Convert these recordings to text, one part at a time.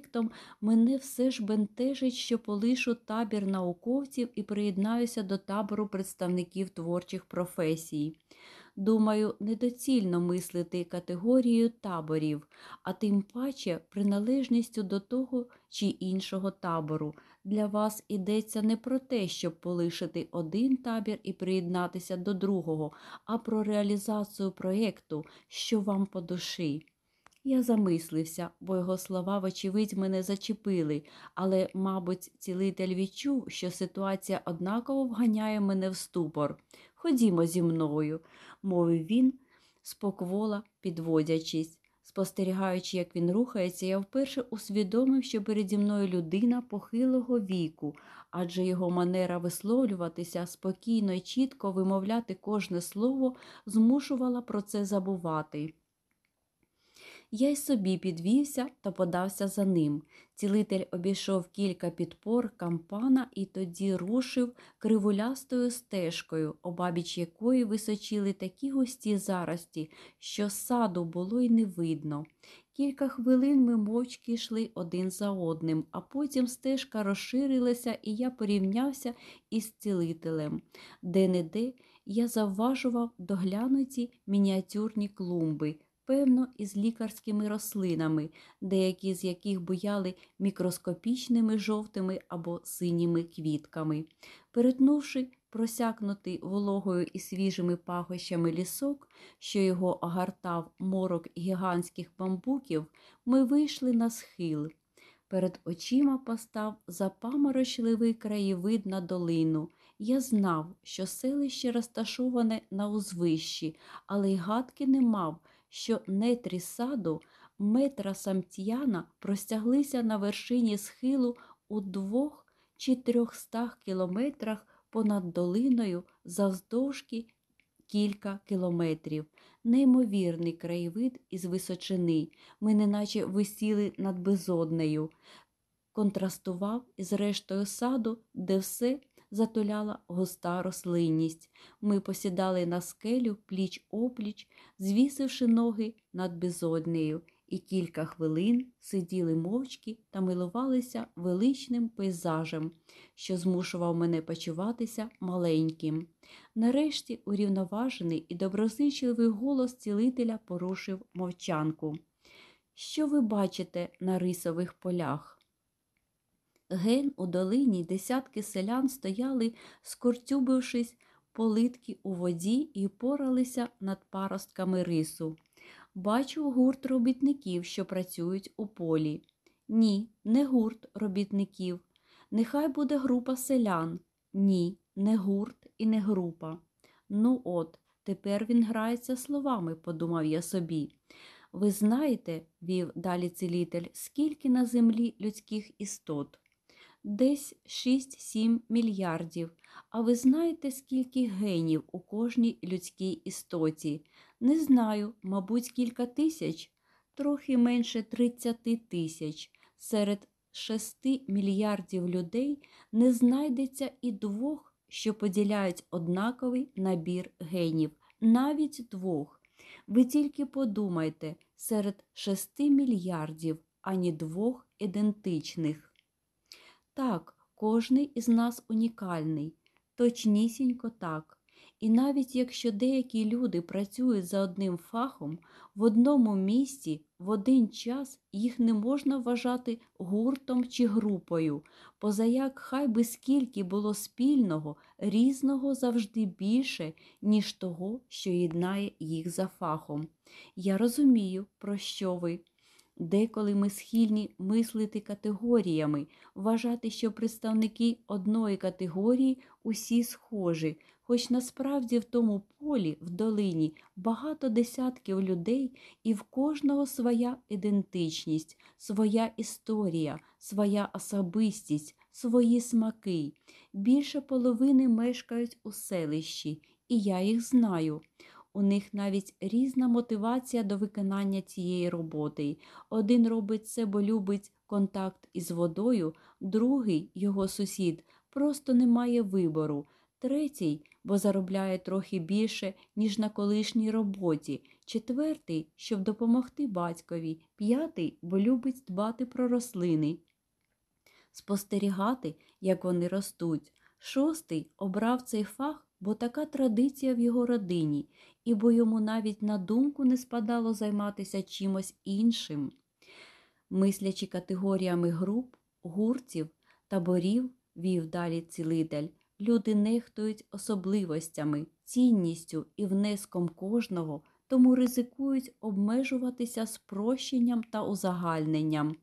проєктом, мене все ж бентежить, що полишу табір науковців і приєднаюся до табору представників творчих професій. Думаю, недоцільно мислити категорією таборів, а тим паче приналежністю до того чи іншого табору. Для вас йдеться не про те, щоб полишити один табір і приєднатися до другого, а про реалізацію проєкту, що вам по душі. Я замислився, бо його слова, вочевидь, мене зачепили, але, мабуть, цілитель відчув, що ситуація однаково вганяє мене в ступор. Ходімо зі мною, мовив він, споквола підводячись. Спостерігаючи, як він рухається, я вперше усвідомив, що переді мною людина похилого віку, адже його манера висловлюватися, спокійно і чітко вимовляти кожне слово, змушувала про це забувати. Я й собі підвівся та подався за ним. Цілитель обійшов кілька підпор кампана і тоді рушив кривулястою стежкою, обабіч якої височили такі густі зарості, що саду було й не видно. Кілька хвилин ми мовчки йшли один за одним, а потім стежка розширилася, і я порівнявся із цілителем. Де-не-де я завважував доглянуті мініатюрні клумби певно, із лікарськими рослинами, деякі з яких буяли мікроскопічними жовтими або синіми квітками. Перетнувши просякнутий вологою і свіжими пахощами лісок, що його огортав морок гігантських бамбуків, ми вийшли на схил. Перед очима постав запаморочливий краєвид на долину. Я знав, що селище розташоване на узвищі, але й гадки не мав, що нетрі саду метра самтьяна простяглися на вершині схилу у двох чи трьохстах кілометрах понад долиною завздовжки кілька кілометрів. Неймовірний краєвид із височини. Ми неначе висіли над безоднею, контрастував із рештою саду, де все затуляла густа рослинність. Ми посідали на скелю пліч опліч, звісивши ноги над безоднею, і кілька хвилин сиділи мовчки та милувалися величним пейзажем, що змушував мене почуватися маленьким. Нарешті урівноважений і доброзичливий голос цілителя порушив мовчанку. Що ви бачите на рисових полях? Ген у долині десятки селян стояли, скортюбившись политки у воді і поралися над паростками рису. Бачу гурт робітників, що працюють у полі. Ні, не гурт робітників. Нехай буде група селян. Ні, не гурт і не група. Ну от, тепер він грається словами, подумав я собі. Ви знаєте, вів далі цілитель, скільки на землі людських істот? Десь 6-7 мільярдів. А ви знаєте, скільки генів у кожній людській істоті? Не знаю, мабуть, кілька тисяч, трохи менше 30 тисяч. Серед 6 мільярдів людей не знайдеться і двох, що поділяють однаковий набір генів, навіть двох. Ви тільки подумайте, серед 6 мільярдів ані двох ідентичних. Так, кожний із нас унікальний, точнісінько так. І навіть якщо деякі люди працюють за одним фахом, в одному місці в один час їх не можна вважати гуртом чи групою, позаяк хай би скільки було спільного, різного завжди більше, ніж того, що єднає їх за фахом. Я розумію, про що ви. Деколи ми схильні мислити категоріями, вважати, що представники одної категорії усі схожі, хоч насправді в тому полі, в долині, багато десятків людей, і в кожного своя ідентичність, своя історія, своя особистість, свої смаки. Більше половини мешкають у селищі, і я їх знаю. У них навіть різна мотивація до виконання цієї роботи. Один робить це, бо любить контакт із водою, другий, його сусід, просто не має вибору, третій, бо заробляє трохи більше, ніж на колишній роботі. четвертий, щоб допомогти батькові, п'ятий, бо любить дбати про рослини, спостерігати, як вони ростуть. Шостий обрав цей фах, бо така традиція в його родині, і бо йому навіть на думку не спадало займатися чимось іншим. Мислячи категоріями груп, гуртів, таборів, вів далі цілитель, люди нехтують особливостями, цінністю і внеском кожного, тому ризикують обмежуватися спрощенням та узагальненням.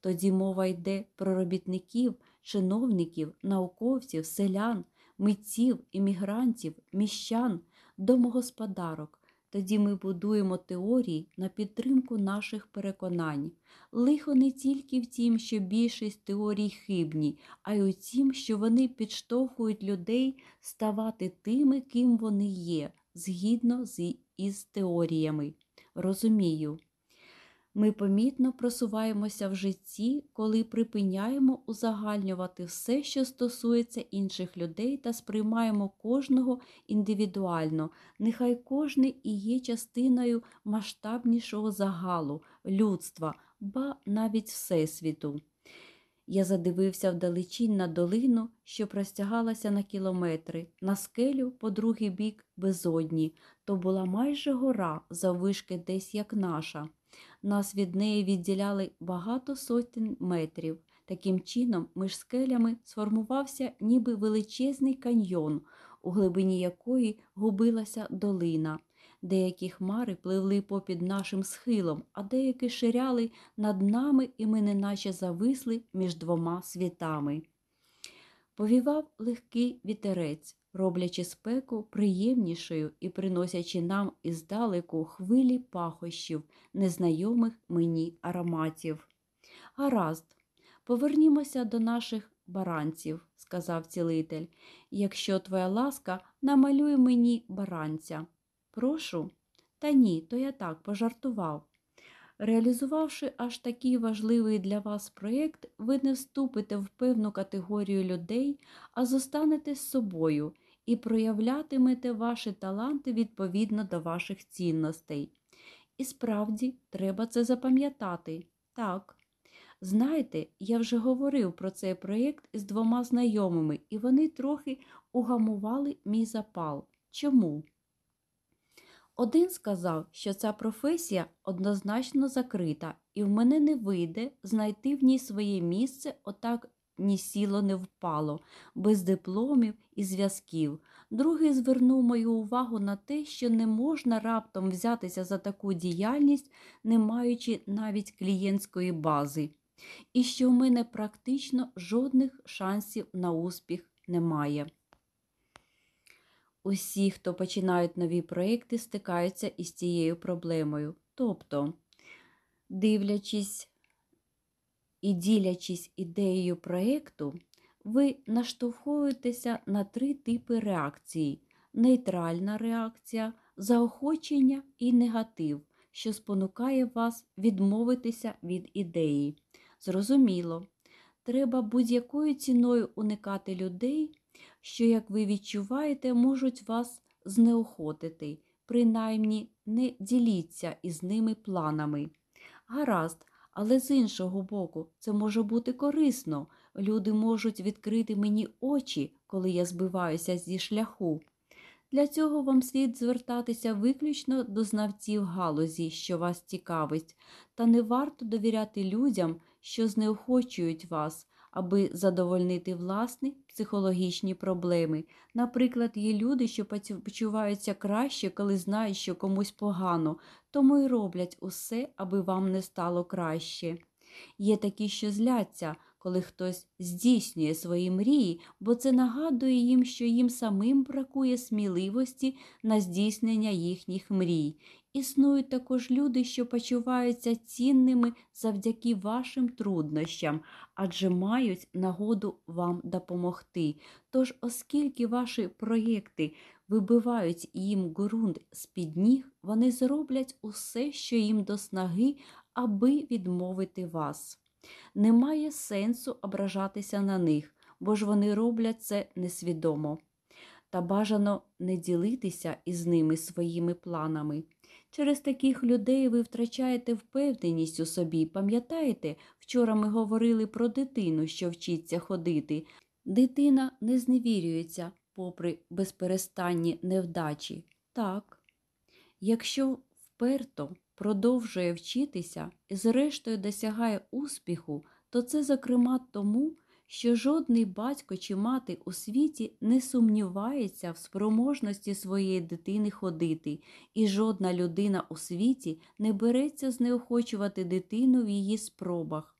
Тоді мова йде про робітників, чиновників, науковців, селян, митців, іммігрантів, міщан, домогосподарок. Тоді ми будуємо теорії на підтримку наших переконань. Лихо не тільки в тім, що більшість теорій хибні, а й у тім, що вони підштовхують людей ставати тими, ким вони є, згідно з із теоріями. Розумію. Ми помітно просуваємося в житті, коли припиняємо узагальнювати все, що стосується інших людей, та сприймаємо кожного індивідуально. Нехай кожний і є частиною масштабнішого загалу, людства, ба навіть Всесвіту. Я задивився вдалечінь на долину, що простягалася на кілометри, на скелю по другий бік безодні. То була майже гора, заввишки десь як наша. Нас від неї відділяли багато сотень метрів. Таким чином, між скелями сформувався ніби величезний каньйон, у глибині якої губилася долина. Деякі хмари пливли попід нашим схилом, а деякі ширяли над нами, і ми неначе зависли між двома світами. Повівав легкий вітерець, роблячи спеку приємнішою і приносячи нам іздалеку хвилі пахощів, незнайомих мені ароматів. Гаразд, повернімося до наших баранців, сказав цілитель. Якщо твоя ласка, намалюй мені баранця. Прошу, та ні, то я так пожартував. Реалізувавши аж такий важливий для вас проєкт, ви не вступите в певну категорію людей, а зостанете з собою і проявлятимете ваші таланти відповідно до ваших цінностей. І справді, треба це запам'ятати. Так. Знаєте, я вже говорив про цей проєкт із двома знайомими, і вони трохи угамували мій запал. Чому? Один сказав, що ця професія однозначно закрита, і в мене не вийде знайти в ній своє місце отак ні сіло, не впало, без дипломів і зв'язків. Другий звернув мою увагу на те, що не можна раптом взятися за таку діяльність, не маючи навіть клієнтської бази, і що в мене практично жодних шансів на успіх немає. Усі, хто починають нові проекти, стикаються із цією проблемою. Тобто, дивлячись і ділячись ідеєю проєкту, ви наштовхуєтеся на три типи реакції: нейтральна реакція, заохочення і негатив, що спонукає вас відмовитися від ідеї. Зрозуміло, треба будь-якою ціною уникати людей що, як ви відчуваєте, можуть вас знеохотити, принаймні не діліться із ними планами. Гаразд, але з іншого боку, це може бути корисно. Люди можуть відкрити мені очі, коли я збиваюся зі шляху. Для цього вам слід звертатися виключно до знавців галузі, що вас цікавить, та не варто довіряти людям, що знеохочують вас, аби задовольнити власні психологічні проблеми. Наприклад, є люди, що почуваються краще, коли знають, що комусь погано, тому й роблять усе, аби вам не стало краще. Є такі, що зляться, коли хтось здійснює свої мрії, бо це нагадує їм, що їм самим бракує сміливості на здійснення їхніх мрій. Існують також люди, що почуваються цінними завдяки вашим труднощам, адже мають нагоду вам допомогти. Тож, оскільки ваші проєкти вибивають їм ґрунт з під ніг, вони зроблять усе, що їм до снаги, аби відмовити вас. Немає сенсу ображатися на них, бо ж вони роблять це несвідомо. Та бажано не ділитися із ними своїми планами. Через таких людей ви втрачаєте впевненість у собі. Пам'ятаєте, вчора ми говорили про дитину, що вчиться ходити. Дитина не зневірюється попри безперестанні невдачі. Так, якщо вперто продовжує вчитися і зрештою досягає успіху, то це, зокрема, тому, що жодний батько чи мати у світі не сумнівається в спроможності своєї дитини ходити, і жодна людина у світі не береться знеохочувати дитину в її спробах.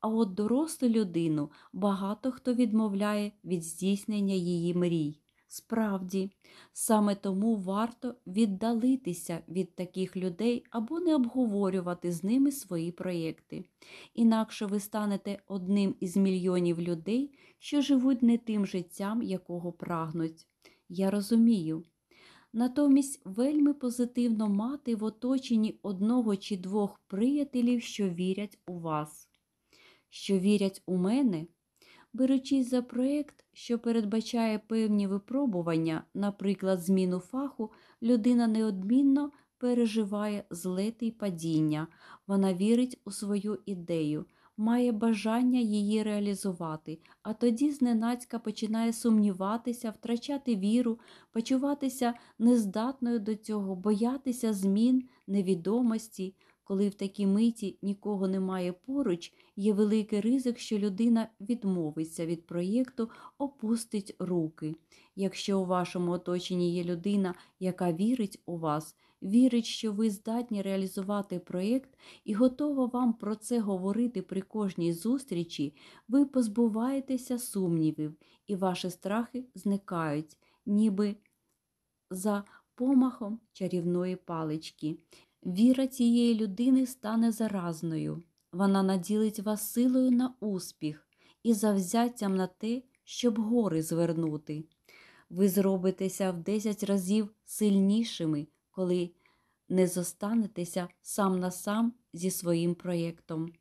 А от дорослу людину багато хто відмовляє від здійснення її мрій. Справді, саме тому варто віддалитися від таких людей або не обговорювати з ними свої проєкти. Інакше ви станете одним із мільйонів людей, що живуть не тим життям, якого прагнуть. Я розумію. Натомість вельми позитивно мати в оточенні одного чи двох приятелів, що вірять у вас, що вірять у мене. Беручись за проєкт, що передбачає певні випробування, наприклад, зміну фаху, людина неодмінно переживає злети й падіння, вона вірить у свою ідею, має бажання її реалізувати, а тоді зненацька починає сумніватися, втрачати віру, почуватися нездатною до цього, боятися змін, невідомості. Коли в такій миті нікого немає поруч, є великий ризик, що людина відмовиться від проєкту, опустить руки. Якщо у вашому оточенні є людина, яка вірить у вас, вірить, що ви здатні реалізувати проєкт і готова вам про це говорити при кожній зустрічі, ви позбуваєтеся сумнівів, і ваші страхи зникають, ніби за помахом чарівної палички. Віра цієї людини стане заразною. Вона наділить вас силою на успіх і завзяттям на те, щоб гори звернути. Ви зробитеся в 10 разів сильнішими, коли не зостанетеся сам на сам зі своїм проєктом.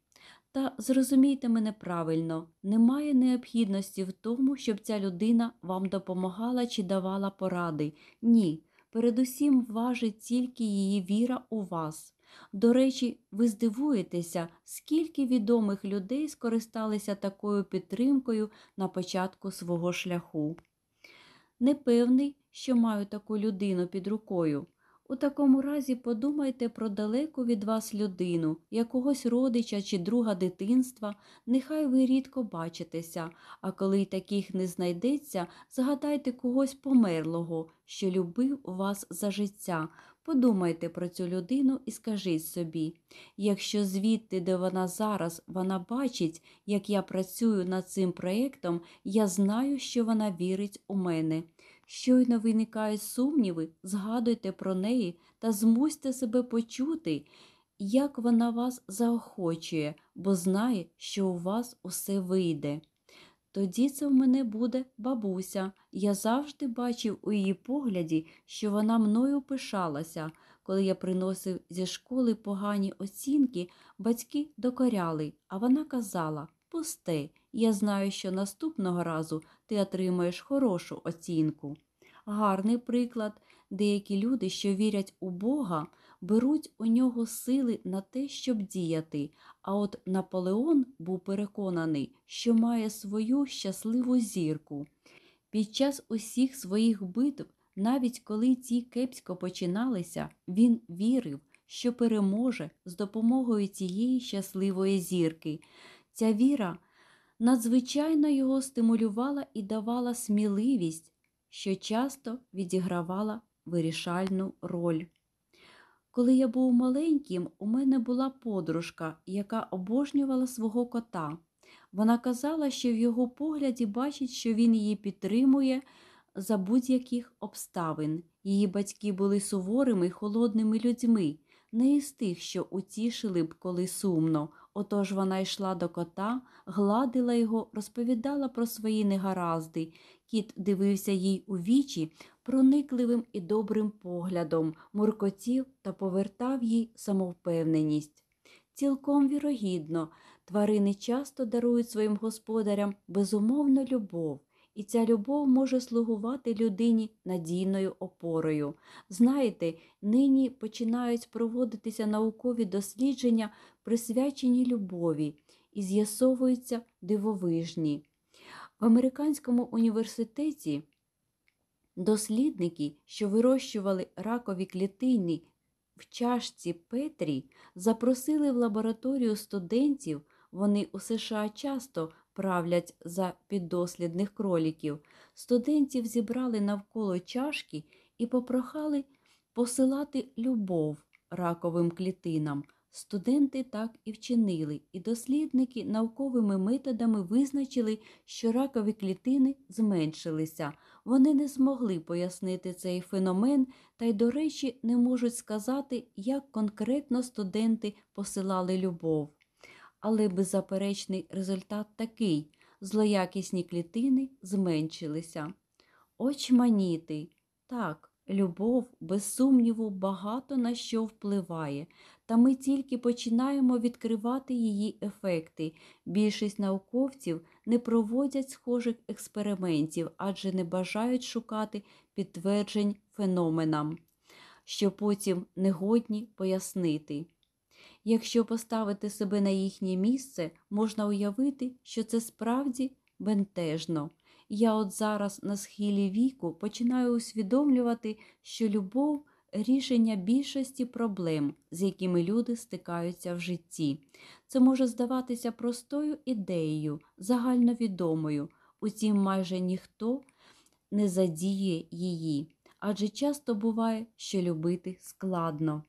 Та зрозумійте мене правильно, немає необхідності в тому, щоб ця людина вам допомагала чи давала поради. Ні. Передусім важить тільки її віра у вас. До речі, ви здивуєтеся, скільки відомих людей скористалися такою підтримкою на початку свого шляху. Не певний, що маю таку людину під рукою. У такому разі подумайте про далеку від вас людину, якогось родича чи друга дитинства, нехай ви рідко бачитеся, а коли й таких не знайдеться, згадайте когось померлого, що любив вас за життя. Подумайте про цю людину і скажіть собі, якщо звідти, де вона зараз, вона бачить, як я працюю над цим проєктом, я знаю, що вона вірить у мене. Щойно виникають сумніви, згадуйте про неї та змусьте себе почути, як вона вас заохочує, бо знає, що у вас усе вийде. Тоді це в мене буде бабуся. Я завжди бачив у її погляді, що вона мною пишалася. Коли я приносив зі школи погані оцінки, батьки докоряли, а вона казала Пусте, я знаю, що наступного разу ти отримаєш хорошу оцінку. Гарний приклад, деякі люди, що вірять у Бога, беруть у нього сили на те, щоб діяти. А от Наполеон був переконаний, що має свою щасливу зірку. Під час усіх своїх битв, навіть коли ті кепсько починалися, він вірив, що переможе з допомогою цієї щасливої зірки. Ця віра надзвичайно його стимулювала і давала сміливість, що часто відігравала вирішальну роль. Коли я був маленьким, у мене була подружка, яка обожнювала свого кота. Вона казала, що в його погляді бачить, що він її підтримує за будь-яких обставин. Її батьки були суворими й холодними людьми, не із тих, що утішили б, коли сумно. Отож вона йшла до кота, гладила його, розповідала про свої негаразди. Кіт дивився їй у вічі проникливим і добрим поглядом, муркотів та повертав їй самовпевненість. Цілком вірогідно, тварини часто дарують своїм господарям безумовну любов, і ця любов може слугувати людині надійною опорою. Знаєте, нині починають проводитися наукові дослідження, присвячені любові, і з'ясовуються дивовижні. В американському університеті дослідники, що вирощували ракові клітини в чашці Петрі, запросили в лабораторію студентів, вони у США часто правлять за піддослідних кроліків. Студентів зібрали навколо чашки і попрохали посилати любов раковим клітинам. Студенти так і вчинили, і дослідники науковими методами визначили, що ракові клітини зменшилися. Вони не змогли пояснити цей феномен та й, до речі, не можуть сказати, як конкретно студенти посилали любов. Але беззаперечний результат такий злоякісні клітини зменшилися. Очманіти, так. Любов, без сумніву, багато на що впливає, та ми тільки починаємо відкривати її ефекти. Більшість науковців не проводять схожих експериментів, адже не бажають шукати підтверджень феноменам, що потім негодні пояснити. Якщо поставити себе на їхнє місце, можна уявити, що це справді бентежно. Я от зараз на схилі віку починаю усвідомлювати, що любов рішення більшості проблем, з якими люди стикаються в житті. Це може здаватися простою ідеєю, загальновідомою, утім, майже ніхто не задіє її, адже часто буває, що любити складно.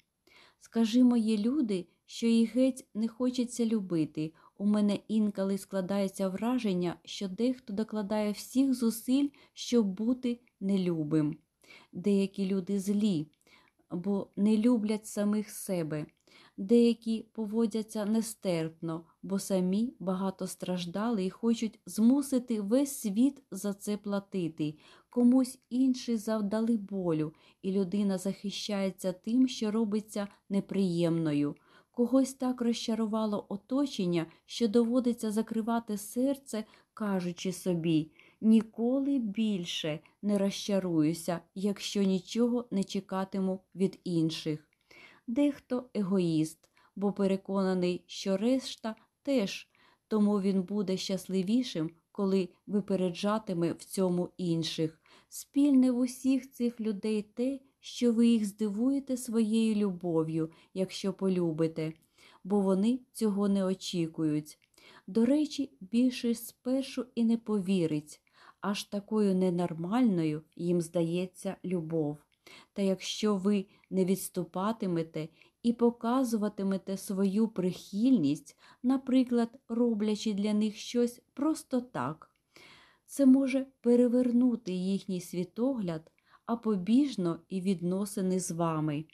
Скажімо, є люди, що їх геть не хочеться любити. У мене інколи складається враження, що дехто докладає всіх зусиль, щоб бути нелюбим. Деякі люди злі, бо не люблять самих себе, деякі поводяться нестерпно, бо самі багато страждали і хочуть змусити весь світ за це платити. Комусь інші завдали болю, і людина захищається тим, що робиться неприємною. Когось так розчарувало оточення, що доводиться закривати серце, кажучи собі ніколи більше не розчаруюся, якщо нічого не чекатиму від інших. Дехто егоїст, бо переконаний, що решта теж, тому він буде щасливішим, коли випереджатиме в цьому інших. Спільне в усіх цих людей те, що ви їх здивуєте своєю любов'ю, якщо полюбите, бо вони цього не очікують. До речі, більшість спершу і не повірить, аж такою ненормальною їм здається любов. Та якщо ви не відступатимете і показуватимете свою прихильність, наприклад, роблячи для них щось просто так, це може перевернути їхній світогляд а побіжно і відносини з вами.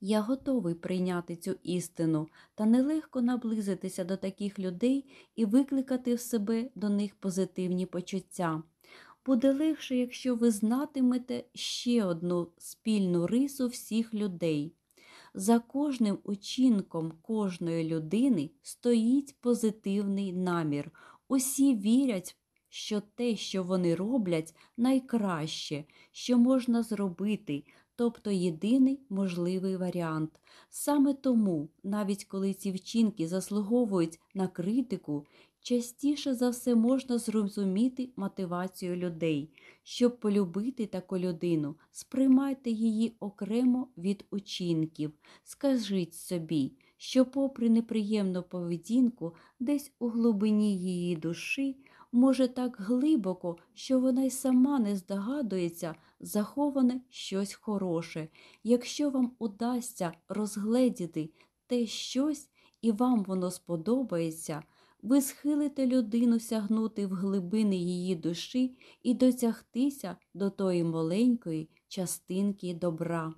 Я готовий прийняти цю істину та нелегко наблизитися до таких людей і викликати в себе до них позитивні почуття. Буде легше, якщо ви знатимете ще одну спільну рису всіх людей. За кожним учинком кожної людини стоїть позитивний намір. Усі вірять що те, що вони роблять, найкраще, що можна зробити, тобто єдиний можливий варіант. Саме тому, навіть коли ці вчинки заслуговують на критику, частіше за все можна зрозуміти мотивацію людей. Щоб полюбити таку людину, сприймайте її окремо від учинків, скажіть собі. Що, попри неприємну поведінку, десь у глибині її душі може, так глибоко, що вона й сама не здогадується, заховане щось хороше. Якщо вам удасться розгледіти те щось і вам воно сподобається, ви схилите людину сягнути в глибини її душі і дотягтися до тої маленької частинки добра.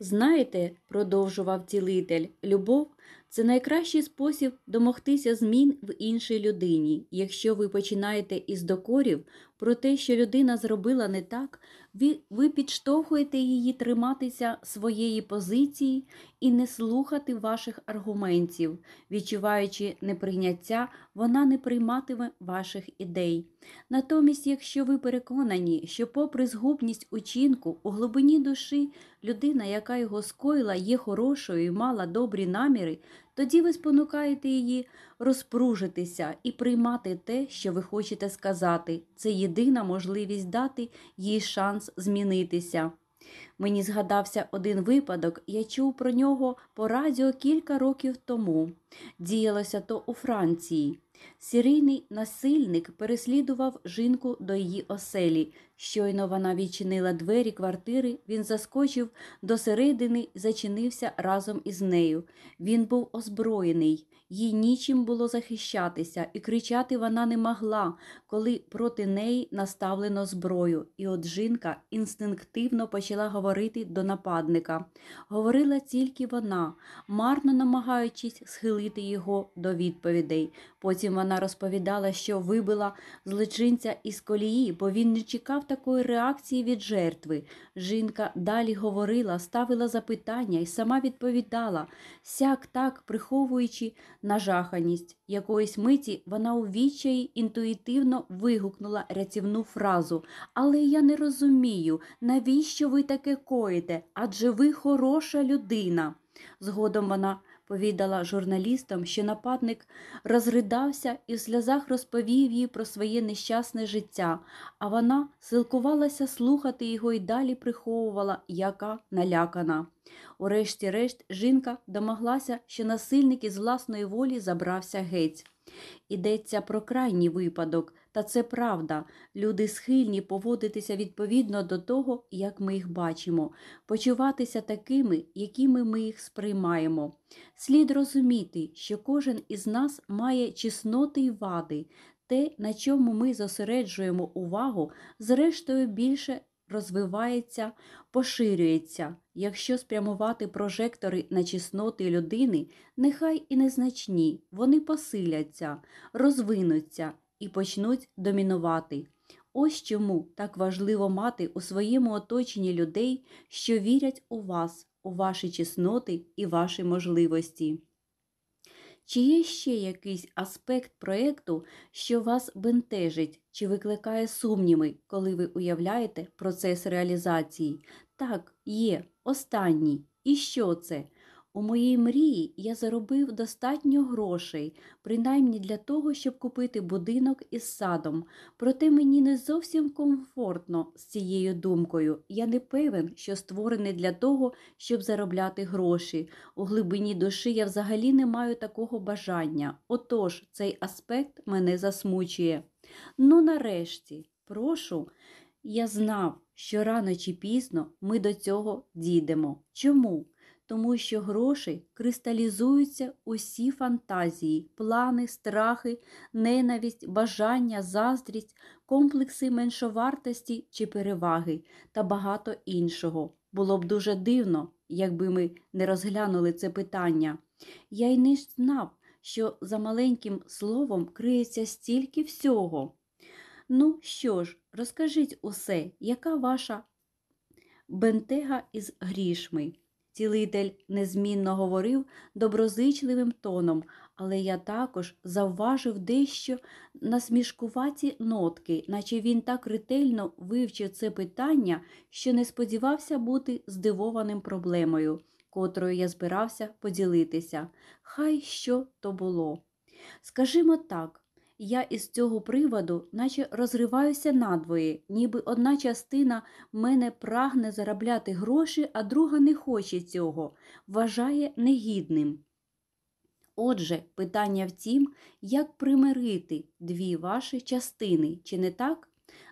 Знаєте, продовжував цілитель, любов це найкращий спосіб домогтися змін в іншій людині. Якщо ви починаєте із докорів про те, що людина зробила не так, Ви, ви підштовхуєте її триматися своєї позиції і не слухати ваших аргументів. Відчуваючи неприйняття, вона не прийматиме ваших ідей. Натомість, якщо ви переконані, що, попри згубність учинку, у глибині душі людина, яка його скоїла, є хорошою і мала добрі наміри, тоді ви спонукаєте її розпружитися і приймати те, що ви хочете сказати. Це єдина можливість дати їй шанс змінитися. Мені згадався один випадок, я чув про нього по радіо кілька років тому. Діялося то у Франції. Сірийний насильник переслідував жінку до її оселі. Щойно вона відчинила двері квартири, він заскочив до середини зачинився разом із нею. Він був озброєний, їй нічим було захищатися, і кричати вона не могла, коли проти неї наставлено зброю. І от жінка інстинктивно почала говорити до нападника. Говорила тільки вона, марно намагаючись схилити його до відповідей. Потім вона розповідала, що вибила злочинця із колії, бо він не чекав такої реакції від жертви. Жінка далі говорила, ставила запитання і сама відповідала, сяк так приховуючи нажаханість. Якоїсь миті вона у відчаї інтуїтивно вигукнула рятівну фразу Але я не розумію, навіщо ви таке коїте? Адже ви хороша людина. Згодом вона повідала журналістам, що нападник розридався і в сльозах розповів їй про своє нещасне життя, а вона силкувалася слухати його і далі приховувала, яка налякана. Урешті-решт, жінка домоглася, що насильник із власної волі забрався геть. Йдеться про крайній випадок, та це правда. Люди схильні поводитися відповідно до того, як ми їх бачимо, почуватися такими, якими ми їх сприймаємо. Слід розуміти, що кожен із нас має чесноти й вади, те, на чому ми зосереджуємо увагу, зрештою більше розвивається, поширюється. Якщо спрямувати прожектори на чесноти людини, нехай і незначні, вони посиляться, розвинуться і почнуть домінувати. Ось чому так важливо мати у своєму оточенні людей, що вірять у вас, у ваші чесноти і ваші можливості. Чи є ще якийсь аспект проєкту, що вас бентежить чи викликає сумніви, коли ви уявляєте процес реалізації? Так, є, останній. І що це? У моїй мрії я заробив достатньо грошей, принаймні для того, щоб купити будинок із садом. Проте мені не зовсім комфортно з цією думкою. Я не певен, що створений для того, щоб заробляти гроші. У глибині душі я взагалі не маю такого бажання. Отож, цей аспект мене засмучує. Ну, нарешті, прошу, я знав, що рано чи пізно ми до цього дійдемо. Чому? Тому що гроші кристалізуються усі фантазії, плани, страхи, ненависть, бажання, заздрість, комплекси меншовартості чи переваги та багато іншого. Було б дуже дивно, якби ми не розглянули це питання. Я й не знав, що за маленьким словом криється стільки всього. Ну що ж, розкажіть усе, яка ваша бентега із грішми? Цілитель незмінно говорив доброзичливим тоном, але я також завважив дещо насмішкуваті нотки, наче він так ретельно вивчив це питання, що не сподівався бути здивованим проблемою, котрою я збирався поділитися. Хай що то було. Скажімо так, я із цього приводу, наче розриваюся надвоє, ніби одна частина мене прагне заробляти гроші, а друга не хоче цього, вважає негідним. Отже, питання в тім, як примирити дві ваші частини, чи не так?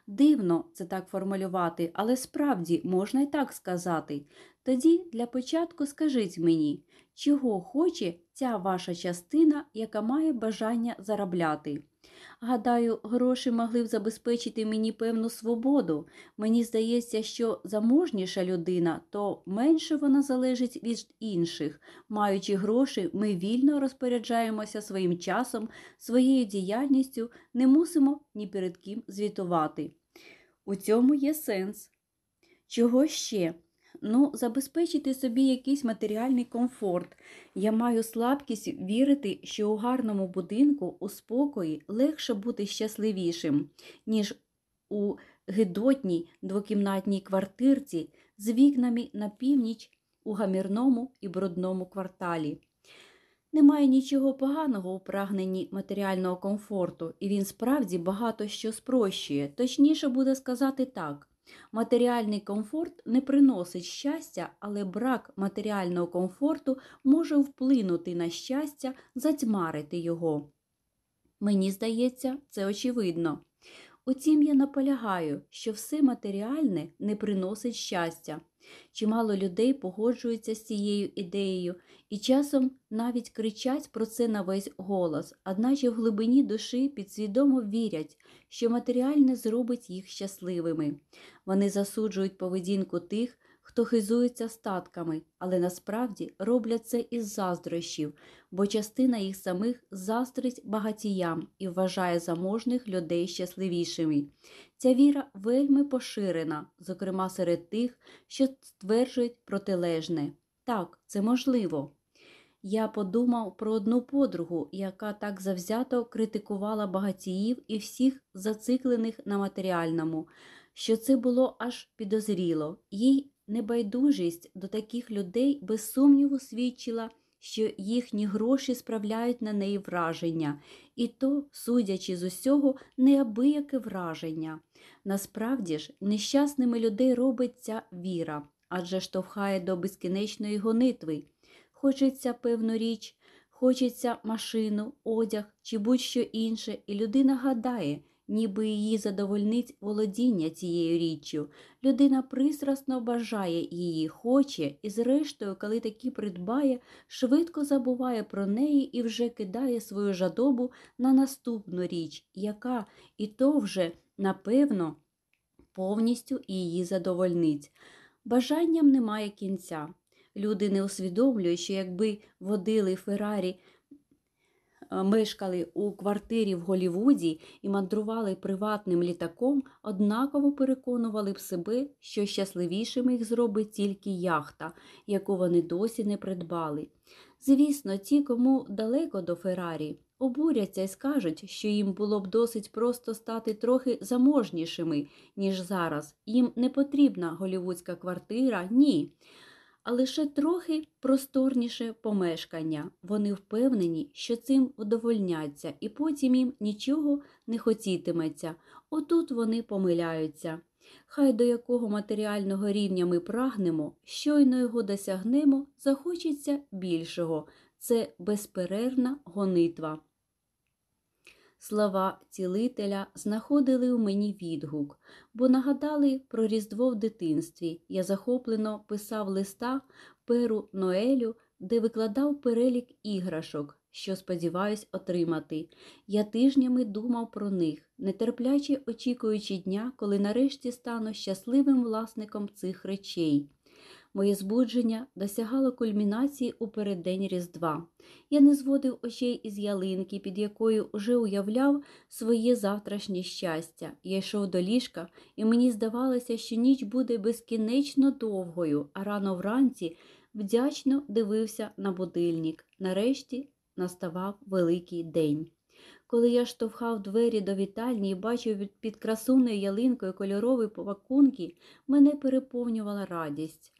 Дивно це так формулювати, але справді можна й так сказати. Тоді для початку скажіть мені, чого хоче ця ваша частина, яка має бажання заробляти. Гадаю, гроші могли б забезпечити мені певну свободу. Мені здається, що заможніша людина, то менше вона залежить від інших. Маючи гроші, ми вільно розпоряджаємося своїм часом, своєю діяльністю, не мусимо ні перед ким звітувати. У цьому є сенс. Чого ще? Ну, забезпечити собі якийсь матеріальний комфорт. Я маю слабкість вірити, що у гарному будинку, у спокої легше бути щасливішим, ніж у гидотній двокімнатній квартирці з вікнами на північ у гамірному і брудному кварталі. Немає нічого поганого у прагненні матеріального комфорту, і він справді багато що спрощує. Точніше буде сказати так. Матеріальний комфорт не приносить щастя, але брак матеріального комфорту може вплинути на щастя, затьмарити його. Мені здається, це очевидно. Утім, я наполягаю, що все матеріальне не приносить щастя. Чимало людей погоджуються з цією ідеєю і часом навіть кричать про це на весь голос, одначе в глибині душі підсвідомо вірять, що матеріальне зробить їх щасливими. Вони засуджують поведінку тих, хто хизується статками, але насправді роблять це із заздрощів, бо частина їх самих заздрить багатіям і вважає заможних людей щасливішими. Ця віра вельми поширена, зокрема серед тих, що стверджують протилежне. Так, це можливо. Я подумав про одну подругу, яка так завзято критикувала багатіїв і всіх зациклених на матеріальному, що це було аж підозріло. Їй небайдужість до таких людей без сумніву свідчила, що їхні гроші справляють на неї враження, і то, судячи з усього, неабияке враження. Насправді ж, нещасними людей робить ця віра, адже штовхає до безкінечної гонитви. Хочеться певну річ, хочеться машину, одяг чи будь-що інше, і людина гадає, ніби її задовольнить володіння цією річчю. Людина пристрасно бажає її, хоче, і, зрештою, коли такі придбає, швидко забуває про неї і вже кидає свою жадобу на наступну річ, яка і то вже, напевно, повністю її задовольнить. Бажанням немає кінця. Люди не усвідомлюють, що якби водили Феррарі, мешкали у квартирі в Голівуді і мандрували приватним літаком, однаково переконували б себе, що щасливішими їх зробить тільки яхта, яку вони досі не придбали. Звісно, ті, кому далеко до Феррарі, обуряться і скажуть, що їм було б досить просто стати трохи заможнішими, ніж зараз. Їм не потрібна голівудська квартира, ні а лише трохи просторніше помешкання. Вони впевнені, що цим вдовольняться, і потім їм нічого не хотітиметься. Отут вони помиляються. Хай до якого матеріального рівня ми прагнемо, щойно його досягнемо, захочеться більшого. Це безперервна гонитва. Слова цілителя знаходили у мені відгук, бо нагадали про Різдво в дитинстві. Я захоплено писав листа перу Ноелю, де викладав перелік іграшок, що сподіваюсь отримати. Я тижнями думав про них, нетерпляче очікуючи дня, коли нарешті стану щасливим власником цих речей. Моє збудження досягало кульмінації у переддень Різдва. Я не зводив очей із ялинки, під якою уже уявляв своє завтрашнє щастя. Я йшов до ліжка, і мені здавалося, що ніч буде безкінечно довгою, а рано вранці вдячно дивився на будильник. Нарешті наставав великий день. Коли я штовхав двері до вітальні і бачив під красуною ялинкою кольорові пакунки, мене переповнювала радість.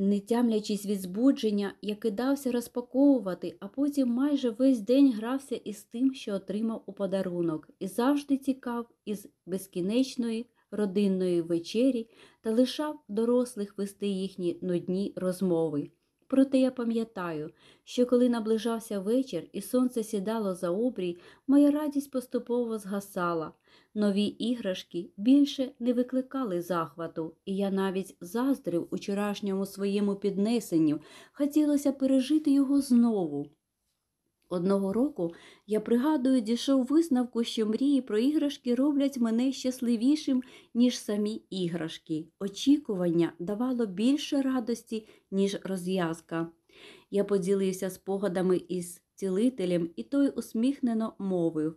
Не тямлячись від збудження, я кидався розпаковувати, а потім майже весь день грався із тим, що отримав у подарунок, і завжди тікав із безкінечної родинної вечері та лишав дорослих вести їхні нудні розмови. Проте я пам'ятаю, що коли наближався вечір і сонце сідало за обрій, моя радість поступово згасала. Нові іграшки більше не викликали захвату, і я навіть заздрив учорашньому своєму піднесенню, хотілося пережити його знову. Одного року я пригадую, дійшов висновку, що мрії про іграшки роблять мене щасливішим, ніж самі іграшки. Очікування давало більше радості, ніж розв'язка. Я поділився спогадами із цілителем, і той усміхнено мовив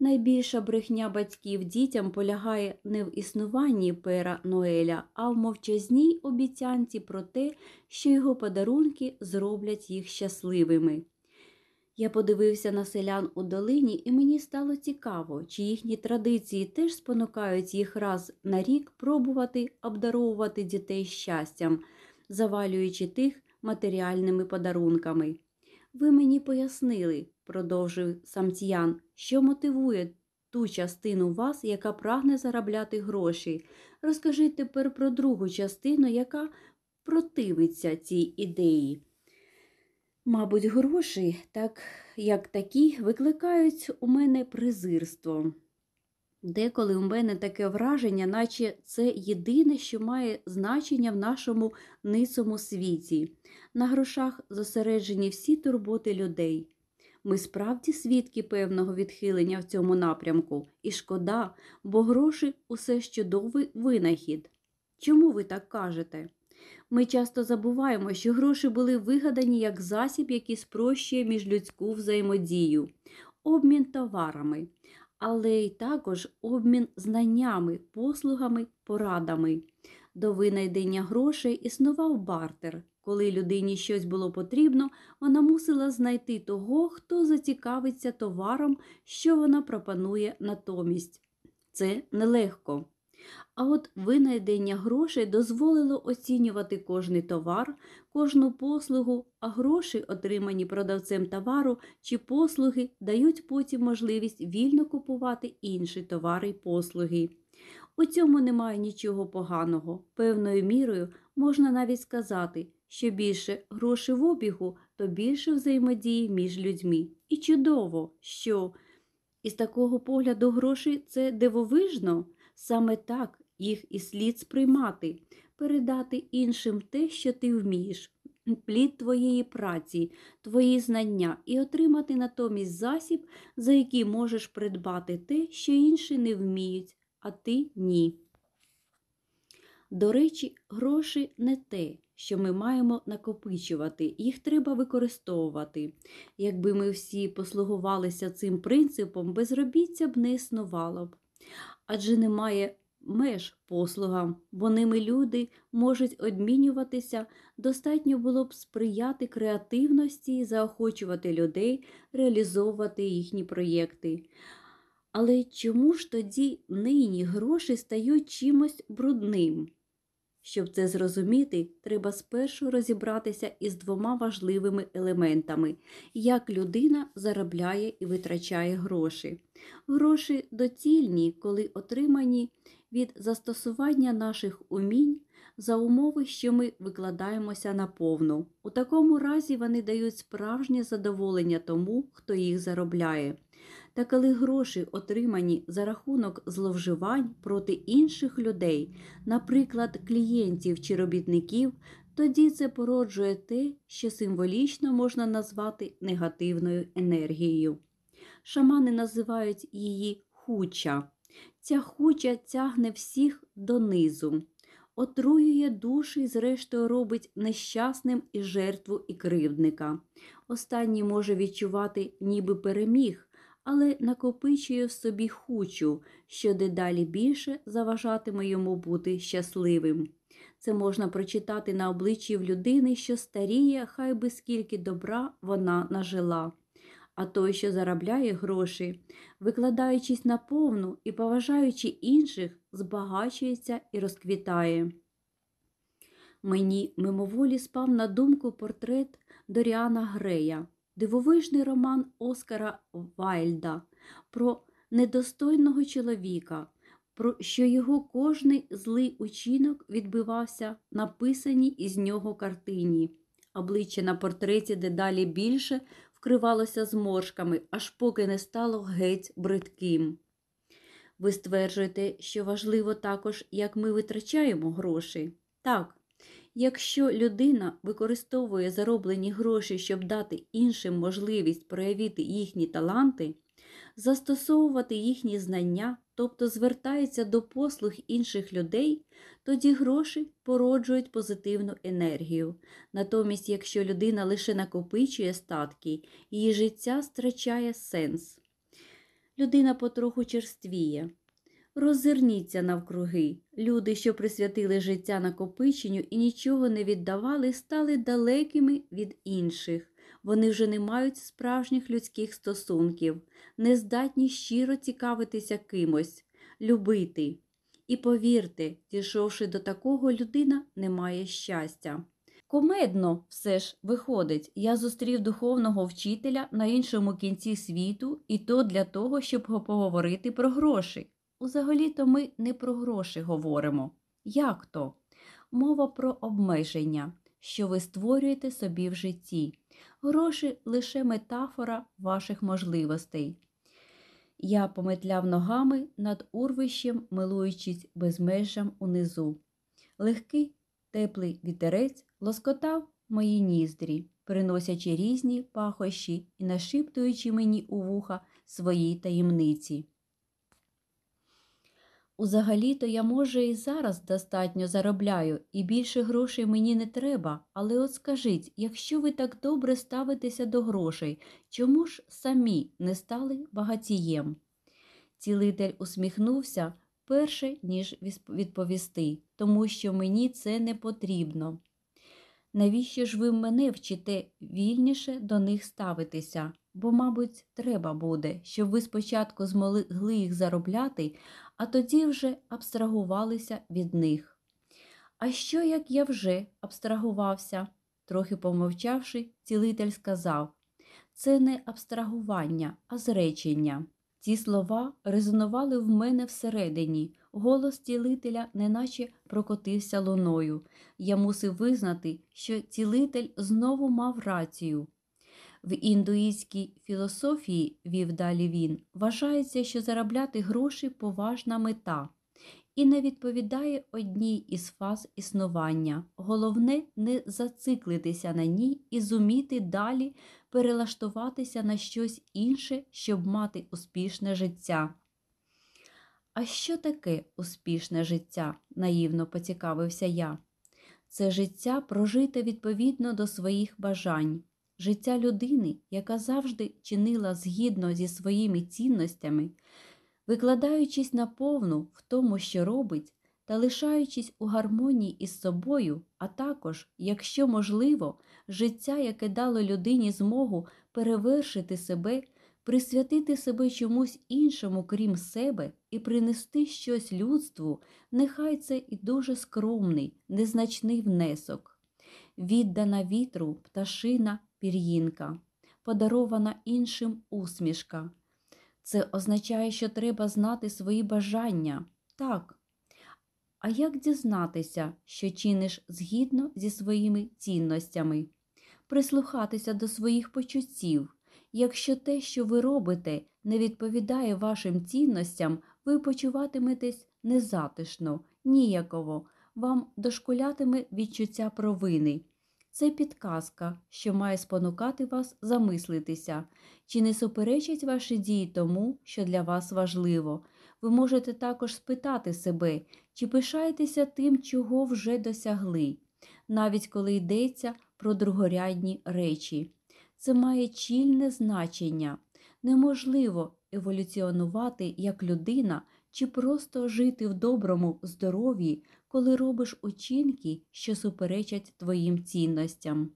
Найбільша брехня батьків дітям полягає не в існуванні пера Ноеля, а в мовчазній обіцянці про те, що його подарунки зроблять їх щасливими. Я подивився на селян у долині, і мені стало цікаво, чи їхні традиції теж спонукають їх раз на рік пробувати обдаровувати дітей щастям, завалюючи тих матеріальними подарунками. Ви мені пояснили, продовжив самціян, що мотивує ту частину вас, яка прагне заробляти гроші. Розкажіть тепер про другу частину, яка противиться цій ідеї. Мабуть, гроші, так як такі, викликають у мене презирство. Деколи у мене таке враження, наче це єдине, що має значення в нашому ницому світі. На грошах зосереджені всі турботи людей. Ми справді свідки певного відхилення в цьому напрямку, і шкода, бо гроші усе ж чудовий винахід. Чому ви так кажете? Ми часто забуваємо, що гроші були вигадані як засіб, який спрощує міжлюдську взаємодію, обмін товарами, але й також обмін знаннями, послугами, порадами. До винайдення грошей існував бартер. Коли людині щось було потрібно, вона мусила знайти того, хто зацікавиться товаром, що вона пропонує натомість. Це нелегко. А от винайдення грошей дозволило оцінювати кожний товар, кожну послугу, а гроші, отримані продавцем товару чи послуги, дають потім можливість вільно купувати інші товари й послуги. У цьому немає нічого поганого. Певною мірою можна навіть сказати, що більше грошей в обігу, то більше взаємодії між людьми. І чудово, що із такого погляду гроші це дивовижно. Саме так їх і слід сприймати, передати іншим те, що ти вмієш, плід твоєї праці, твої знання, і отримати натомість засіб, за який можеш придбати те, що інші не вміють, а ти ні. До речі, гроші не те, що ми маємо накопичувати, їх треба використовувати. Якби ми всі послугувалися цим принципом, безробіття б не існувало б адже немає меж послугам, бо ними люди можуть обмінюватися, достатньо було б сприяти креативності і заохочувати людей реалізовувати їхні проєкти. Але чому ж тоді нині гроші стають чимось брудним? Щоб це зрозуміти, треба спершу розібратися із двома важливими елементами, як людина заробляє і витрачає гроші. Гроші доцільні, коли отримані від застосування наших умінь за умови, що ми викладаємося наповну. У такому разі вони дають справжнє задоволення тому, хто їх заробляє. Та коли гроші отримані за рахунок зловживань проти інших людей, наприклад, клієнтів чи робітників, тоді це породжує те, що символічно можна назвати негативною енергією. Шамани називають її хуча. Ця хуча тягне всіх донизу, отруює душі і, зрештою, робить нещасним і жертву і кривдника. Останній може відчувати, ніби переміг але накопичує в собі хучу, що дедалі більше заважатиме йому бути щасливим. Це можна прочитати на обличчі в людини, що старіє, хай би скільки добра вона нажила. А той, що заробляє гроші, викладаючись наповну і поважаючи інших, збагачується і розквітає. Мені мимоволі спав на думку портрет Доріана Грея дивовижний роман Оскара Вайльда про недостойного чоловіка, про що його кожний злий учинок відбивався написаній із нього картині. Обличчя на портреті дедалі більше вкривалося зморшками, аж поки не стало геть бридким. Ви стверджуєте, що важливо також, як ми витрачаємо гроші? Так, Якщо людина використовує зароблені гроші, щоб дати іншим можливість проявити їхні таланти, застосовувати їхні знання, тобто звертається до послуг інших людей, тоді гроші породжують позитивну енергію. Натомість, якщо людина лише накопичує статки, її життя страчає сенс. людина потроху черствіє. Роззирніться навкруги. Люди, що присвятили життя накопиченню і нічого не віддавали, стали далекими від інших. Вони вже не мають справжніх людських стосунків, не здатні щиро цікавитися кимось, любити. І повірте, дійшовши до такого, людина не має щастя. Комедно все ж виходить, я зустрів духовного вчителя на іншому кінці світу, і то для того, щоб поговорити про гроші. Узагалі-то ми не про гроші говоримо. Як то? Мова про обмеження, що ви створюєте собі в житті. Гроші лише метафора ваших можливостей. Я пометляв ногами над урвищем, милуючись безмежжям унизу. Легкий, теплий вітерець лоскотав мої ніздрі, приносячи різні пахощі і нашіптуючи мені у вуха свої таємниці. Узагалі-то я, може, і зараз достатньо заробляю, і більше грошей мені не треба, але от скажіть, якщо ви так добре ставитеся до грошей, чому ж самі не стали багатієм? Цілитель усміхнувся перше, ніж відповісти, тому що мені це не потрібно. Навіщо ж ви мене вчите вільніше до них ставитися? Бо, мабуть, треба буде, щоб ви спочатку змогли їх заробляти, а тоді вже абстрагувалися від них. А що, як я вже абстрагувався? трохи помовчавши, цілитель сказав це не абстрагування, а зречення. Ці слова резонували в мене всередині. Голос цілителя неначе прокотився луною. Я мусив визнати, що цілитель знову мав рацію. В індуїстській філософії, вів далі він, вважається, що заробляти гроші поважна мета і не відповідає одній із фаз існування. Головне не зациклитися на ній і зуміти далі перелаштуватися на щось інше, щоб мати успішне життя. А що таке успішне життя? наївно поцікавився я. Це життя прожите відповідно до своїх бажань, життя людини, яка завжди чинила згідно зі своїми цінностями, викладаючись наповну в тому, що робить, та лишаючись у гармонії із собою, а також, якщо можливо, життя, яке дало людині змогу перевершити себе, присвятити себе чомусь іншому, крім себе, і принести щось людству, нехай це і дуже скромний, незначний внесок, віддана вітру пташина пір'їнка, подарована іншим усмішка. Це означає, що треба знати свої бажання. Так. А як дізнатися, що чиниш згідно зі своїми цінностями, прислухатися до своїх почуттів. Якщо те, що ви робите, не відповідає вашим цінностям, ви почуватиметесь незатишно, ніяково, вам дошкулятиме відчуття провини. Це підказка, що має спонукати вас замислитися, чи не суперечать ваші дії тому, що для вас важливо. Ви можете також спитати себе, чи пишаєтеся тим, чого вже досягли, навіть коли йдеться про другорядні речі. Це має чільне значення. Неможливо еволюціонувати як людина чи просто жити в доброму здоров'ї, коли робиш учинки, що суперечать твоїм цінностям.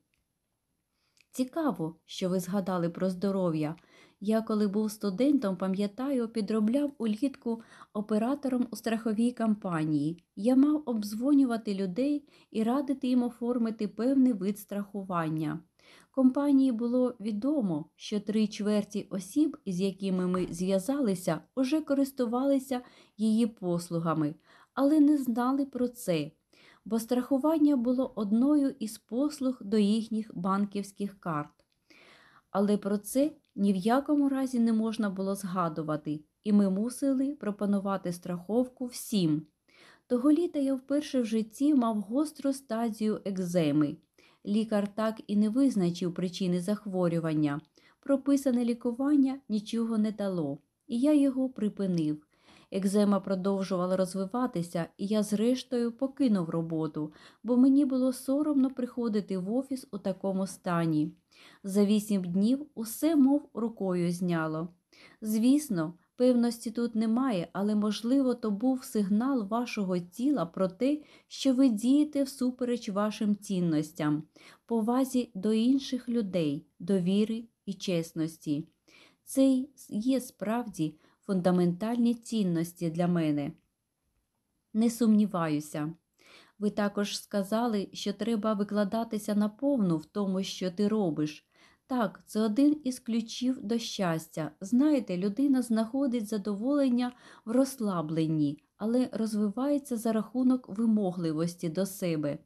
Цікаво, що ви згадали про здоров'я. Я, коли був студентом, пам'ятаю, підробляв улітку оператором у страховій компанії. Я мав обдзвонювати людей і радити їм оформити певний вид страхування. Компанії було відомо, що три чверті осіб, із якими ми зв'язалися, уже користувалися її послугами, але не знали про це, бо страхування було одною із послуг до їхніх банківських карт. Але про це ні в якому разі не можна було згадувати, і ми мусили пропонувати страховку всім. Того літа я вперше в житті мав гостру стадію екземи. Лікар так і не визначив причини захворювання. Прописане лікування нічого не дало, і я його припинив. Екзема продовжувала розвиватися, і я, зрештою, покинув роботу, бо мені було соромно приходити в офіс у такому стані. За вісім днів усе, мов рукою зняло. Звісно, Певності тут немає, але, можливо, то був сигнал вашого тіла про те, що ви дієте всупереч вашим цінностям, повазі до інших людей, довіри і чесності. Це є справді фундаментальні цінності для мене. Не сумніваюся. Ви також сказали, що треба викладатися наповну в тому, що ти робиш. Так, це один із ключів до щастя. Знаєте, людина знаходить задоволення в розслабленні, але розвивається за рахунок вимогливості до себе.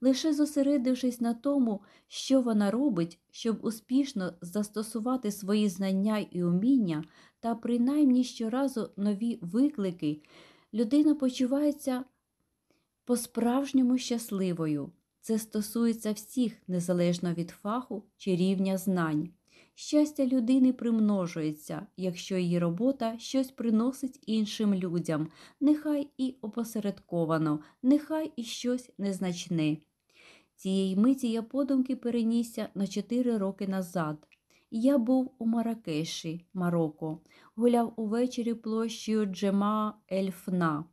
Лише зосередившись на тому, що вона робить, щоб успішно застосувати свої знання і уміння та принаймні щоразу нові виклики, людина почувається по-справжньому щасливою. Це стосується всіх незалежно від фаху чи рівня знань. Щастя людини примножується, якщо її робота щось приносить іншим людям, нехай і опосередковано, нехай і щось незначне. Цієї миті я подумки перенісся на чотири роки назад. Я був у Маракеші, Марокко, гуляв увечері площею Джема Ельфна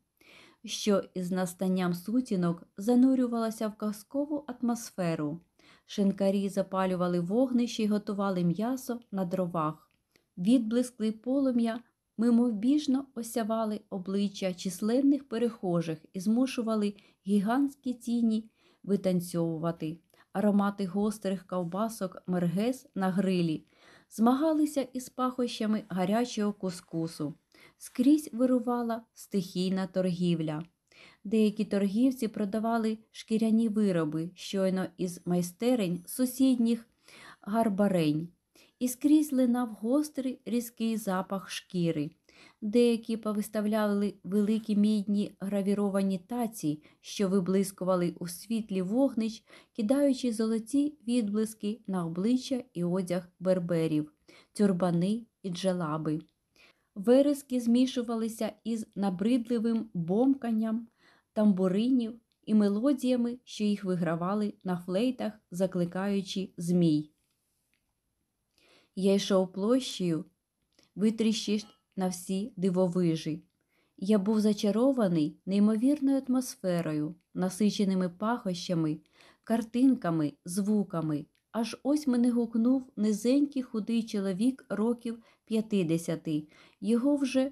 що із настанням сутінок занурювалася в казкову атмосферу. Шинкарі запалювали вогнищі й готували м'ясо на дровах. Відблискли полум'я мимовбіжно осявали обличчя численних перехожих і змушували гігантські тіні витанцьовувати. Аромати гострих ковбасок мергес на грилі змагалися із пахощами гарячого кускусу скрізь вирувала стихійна торгівля. Деякі торгівці продавали шкіряні вироби щойно із майстерень сусідніх гарбарень, і скрізь линав гострий різкий запах шкіри. Деякі повиставляли великі мідні гравіровані таці, що виблискували у світлі вогнич, кидаючи золоті відблиски на обличчя і одяг берберів, тюрбани і джелаби. Верески змішувалися із набридливим бомканням тамбуринів і мелодіями, що їх вигравали на флейтах, закликаючи змій. Я йшов площею, витріщиш на всі дивовижі. Я був зачарований неймовірною атмосферою, насиченими пахощами, картинками, звуками. Аж ось мене гукнув низенький худий чоловік років п'ятидесяти. Його вже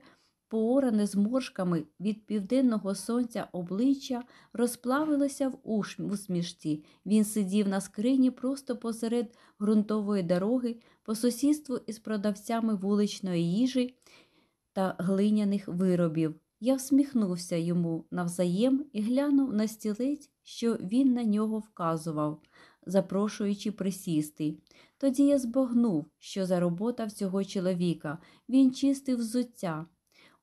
пооране зморшками від південного сонця обличчя розплавилося в усмішці. Він сидів на скрині просто посеред ґрунтової дороги, по сусідству із продавцями вуличної їжі та глиняних виробів. Я всміхнувся йому навзаєм і глянув на стілець, що він на нього вказував запрошуючи присісти. Тоді я збагнув, що за робота в цього чоловіка він чистив взуття.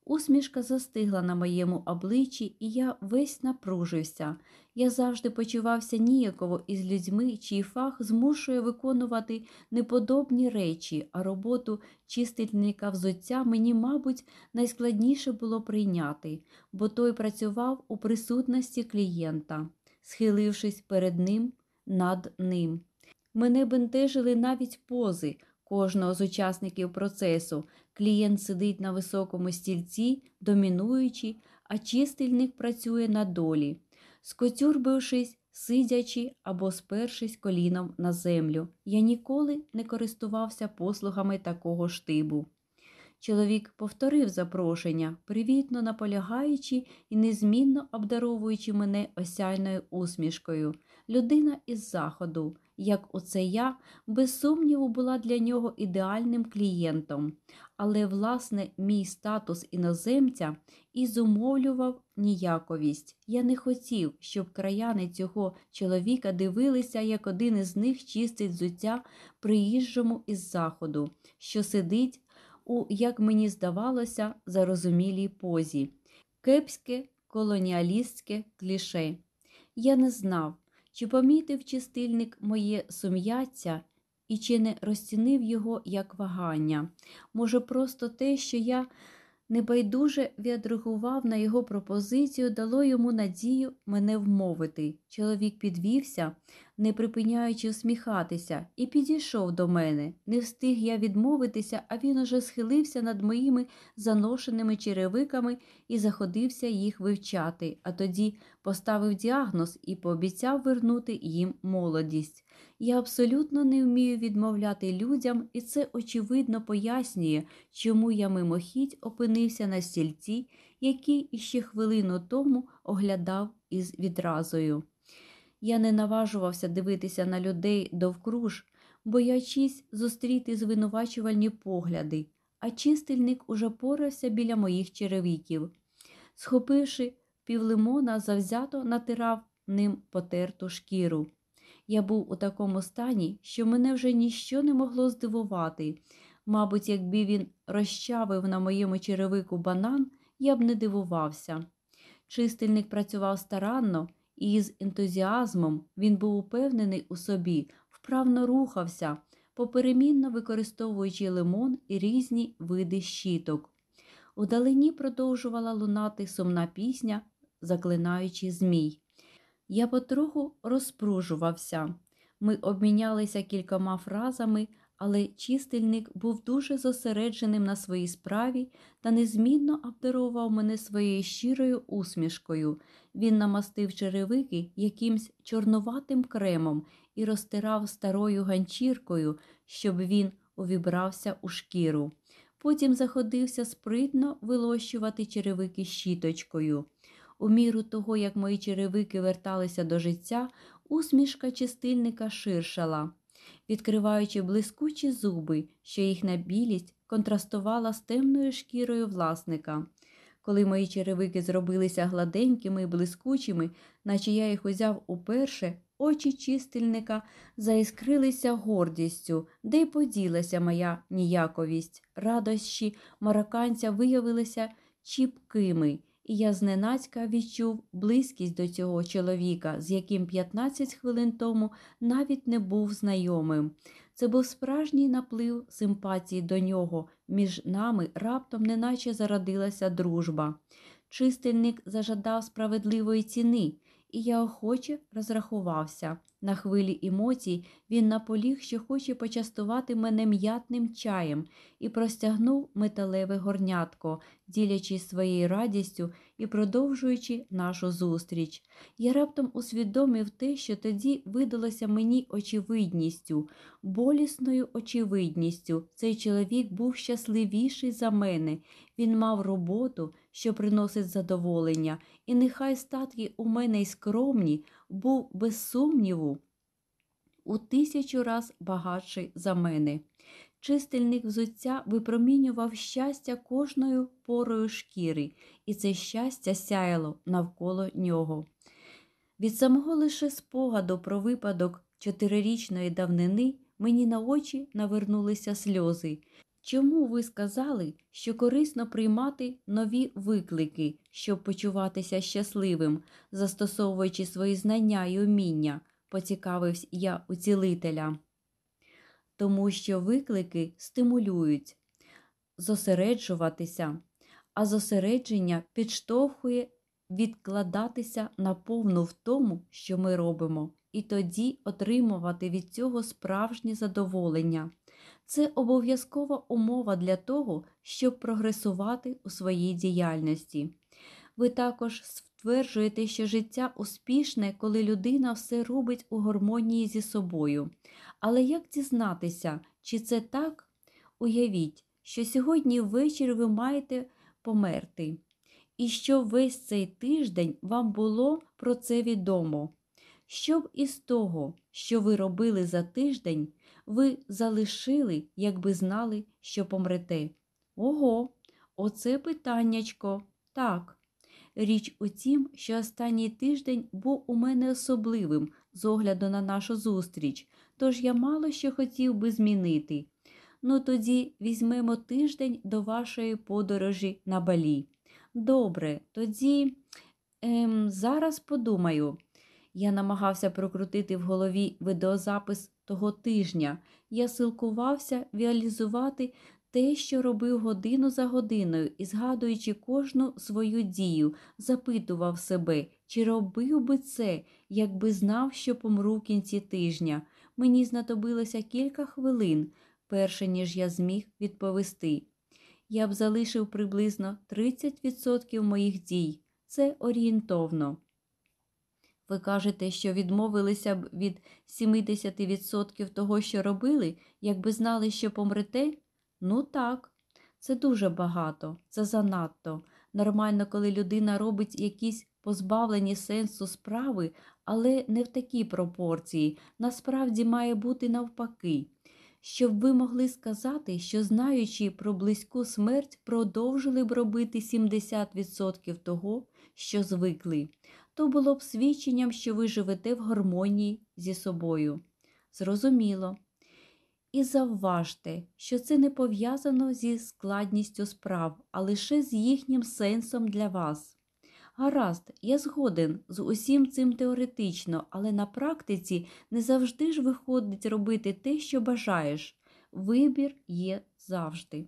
Усмішка застигла на моєму обличчі, і я весь напружився. Я завжди почувався ніяково із людьми, чий фах змушує виконувати неподобні речі, а роботу чистильника взуття мені, мабуть, найскладніше було прийняти, бо той працював у присутності клієнта. Схилившись перед ним, над ним. Мене бентежили навіть пози кожного з учасників процесу. Клієнт сидить на високому стільці, домінуючи, а чистильник працює на долі, скотюрбившись, сидячи або спершись коліном на землю. Я ніколи не користувався послугами такого штибу. Чоловік повторив запрошення, привітно наполягаючи і незмінно обдаровуючи мене осяйною усмішкою. Людина із заходу, як оце я, без сумніву, була для нього ідеальним клієнтом, але, власне, мій статус іноземця і зумовлював ніяковість. Я не хотів, щоб краяни цього чоловіка дивилися, як один із них чистить зуття приїжджому із заходу, що сидить у, як мені здавалося, зарозумілій позі, кепське колоніалістське кліше. Я не знав, чи помітив чистильник моє сум'яття і чи не розцінив його як вагання. Може, просто те, що я небайдуже відреагував на його пропозицію, дало йому надію мене вмовити. Чоловік підвівся, не припиняючи усміхатися, і підійшов до мене. Не встиг я відмовитися, а він уже схилився над моїми заношеними черевиками і заходився їх вивчати, а тоді поставив діагноз і пообіцяв вернути їм молодість. Я абсолютно не вмію відмовляти людям, і це очевидно пояснює, чому я мимохідь опинився на стільці, який іще хвилину тому оглядав із відразою. Я не наважувався дивитися на людей довкруж, боячись зустріти звинувачувальні погляди, а чистильник уже порався біля моїх черевиків. Схопивши півлимона, завзято натирав ним потерту шкіру. Я був у такому стані, що мене вже ніщо не могло здивувати. Мабуть, якби він розчавив на моєму черевику банан, я б не дивувався. Чистильник працював старанно і з ентузіазмом він був упевнений у собі, вправно рухався, поперемінно використовуючи лимон і різні види щіток. Удалині продовжувала лунати сумна пісня, заклинаючи змій. Я потроху розпружувався. Ми обмінялися кількома фразами, але чистильник був дуже зосередженим на своїй справі та незмінно обдарував мене своєю щирою усмішкою. Він намастив черевики якимсь чорнуватим кремом і розтирав старою ганчіркою, щоб він увібрався у шкіру. Потім заходився спритно вилощувати черевики щіточкою. У міру того, як мої черевики верталися до життя, усмішка чистильника ширшала, відкриваючи блискучі зуби, що їхня білість контрастувала з темною шкірою власника. Коли мої черевики зробилися гладенькими і блискучими, наче я їх узяв уперше, очі чистильника заіскрилися гордістю, де й поділася моя ніяковість. Радощі марокканця виявилися чіпкими і я зненацька відчув близькість до цього чоловіка, з яким 15 хвилин тому навіть не був знайомим. Це був справжній наплив симпатії до нього. Між нами раптом неначе зародилася дружба. Чистильник зажадав справедливої ціни, і я охоче розрахувався. На хвилі емоцій він наполіг, що хоче почастувати мене м'ятним чаєм, і простягнув металеве горнятко, ділячись своєю радістю і продовжуючи нашу зустріч. Я раптом усвідомив те, що тоді видалося мені очевидністю, болісною очевидністю. Цей чоловік був щасливіший за мене. Він мав роботу, що приносить задоволення, і нехай статки у мене й скромні, був без сумніву у тисячу раз багатший за мене. Чистильник взуття випромінював щастя кожною порою шкіри, і це щастя сяяло навколо нього. Від самого лише спогаду про випадок чотирирічної давнини мені на очі навернулися сльози. Чому ви сказали, що корисно приймати нові виклики, щоб почуватися щасливим, застосовуючи свої знання і уміння? поцікавився я у цілителя. Тому що виклики стимулюють зосереджуватися, а зосередження підштовхує відкладатися наповну в тому, що ми робимо, і тоді отримувати від цього справжнє задоволення. Це обов'язкова умова для того, щоб прогресувати у своїй діяльності. Ви також стверджуєте, що життя успішне, коли людина все робить у гармонії зі собою. Але як дізнатися, чи це так? Уявіть, що сьогодні ввечері ви маєте померти, і що весь цей тиждень вам було про це відомо. Щоб із того, що ви робили за тиждень, ви залишили, якби знали, що помрете. Ого, оце питаннячко. Так. Річ у тім, що останній тиждень був у мене особливим з огляду на нашу зустріч, тож я мало що хотів би змінити. Ну тоді візьмемо тиждень до вашої подорожі на балі. Добре, тоді ем, зараз подумаю. Я намагався прокрутити в голові відеозапис того тижня. Я силкувався віалізувати те, що робив годину за годиною і, згадуючи кожну свою дію, запитував себе, чи робив би це, якби знав, що помру в кінці тижня. Мені знадобилося кілька хвилин, перше ніж я зміг відповісти. Я б залишив приблизно 30% моїх дій. Це орієнтовно. Ви кажете, що відмовилися б від 70% того, що робили, якби знали, що помрете? Ну так, це дуже багато, це занадто. Нормально, коли людина робить якісь позбавлені сенсу справи, але не в такій пропорції. Насправді має бути навпаки. Щоб ви могли сказати, що, знаючи про близьку смерть, продовжили б робити 70% того, що звикли то було б свідченням, що ви живете в гармонії зі собою. Зрозуміло. І завважте, що це не пов'язано зі складністю справ, а лише з їхнім сенсом для вас. Гаразд, я згоден з усім цим теоретично, але на практиці не завжди ж виходить робити те, що бажаєш. Вибір є завжди.